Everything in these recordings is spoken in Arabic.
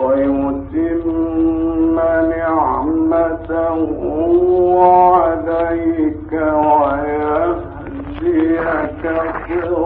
ويتم نعمته عليك ويهديك صراطا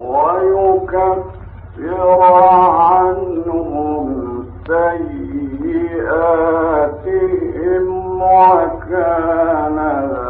ويكفر عنهم سيئاتهم وكان ذلك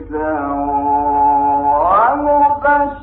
كتاب ومبشرا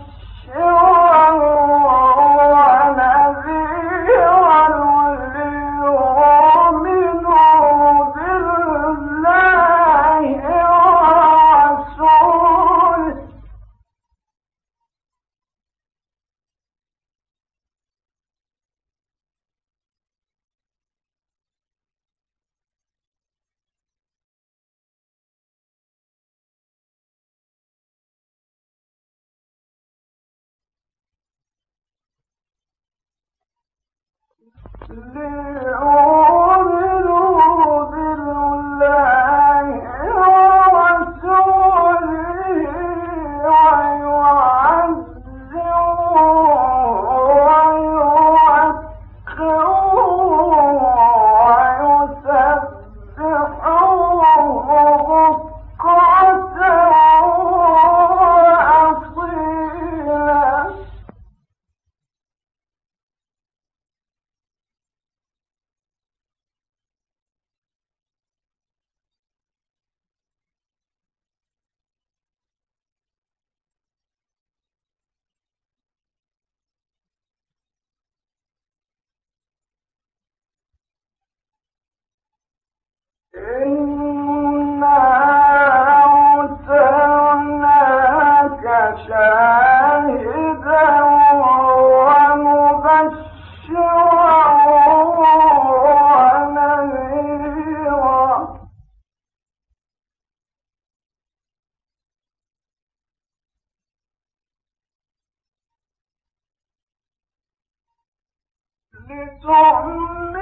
الذين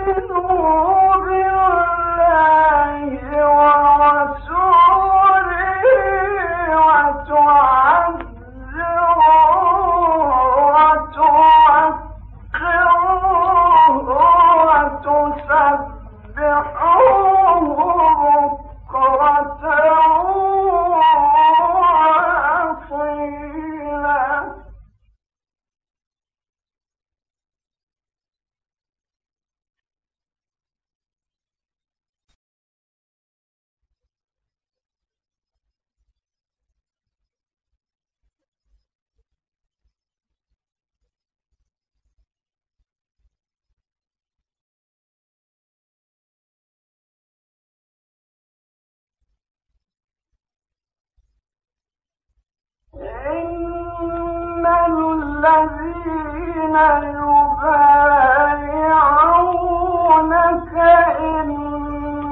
يبايعونك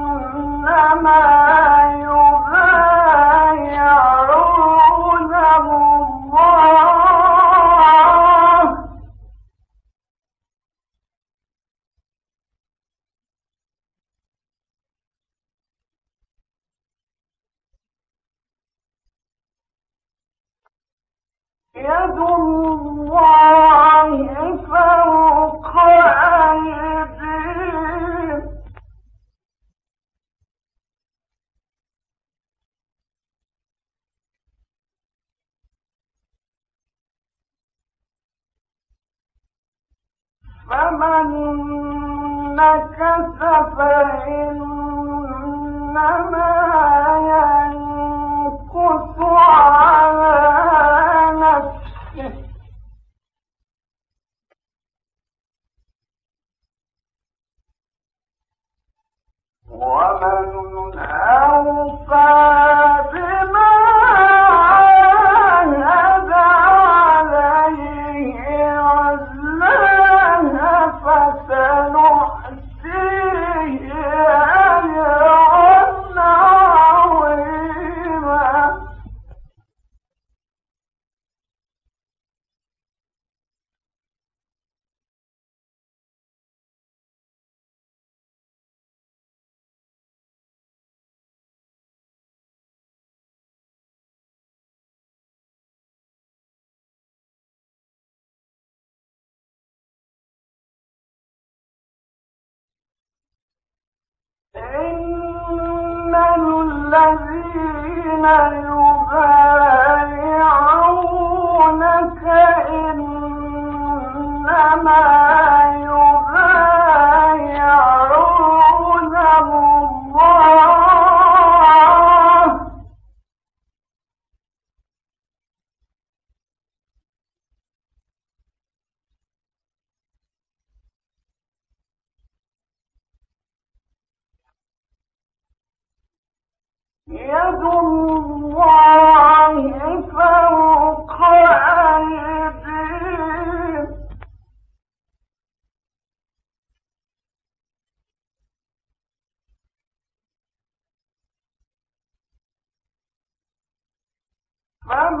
إنما فمن الذين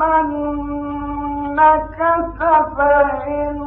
فمن نكث فإنما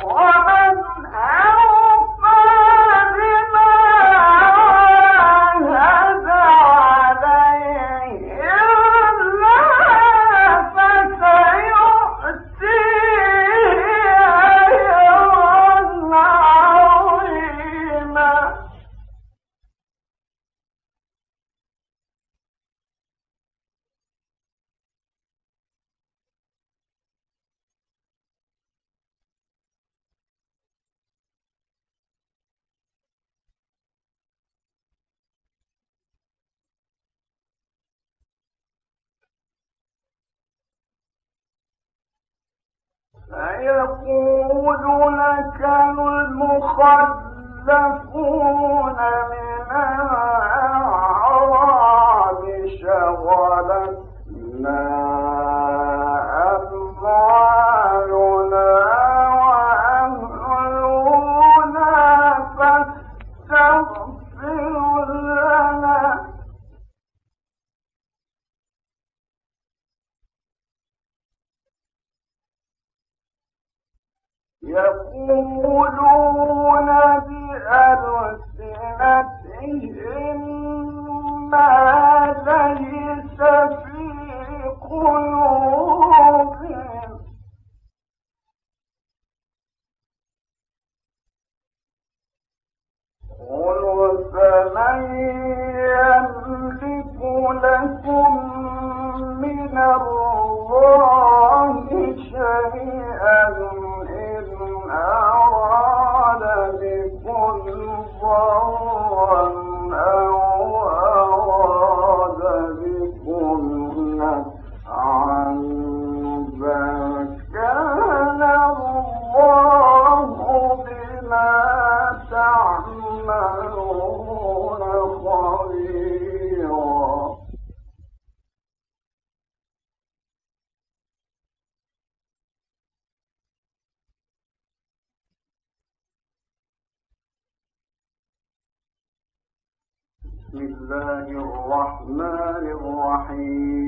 Oh! سيقول لك المخلفون بسم الرحمن الرحيم.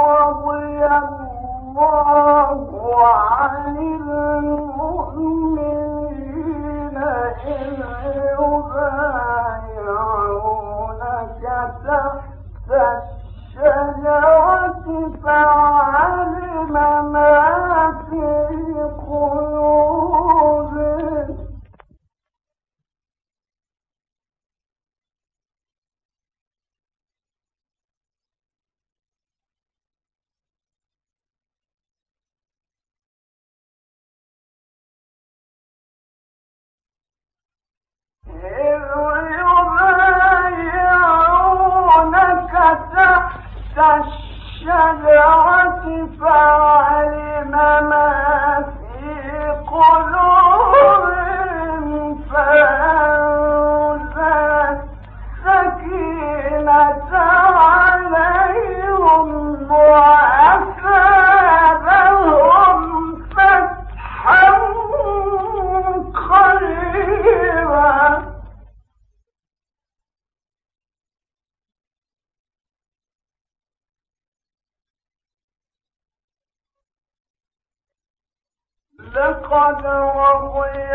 رضي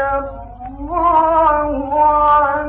الله عن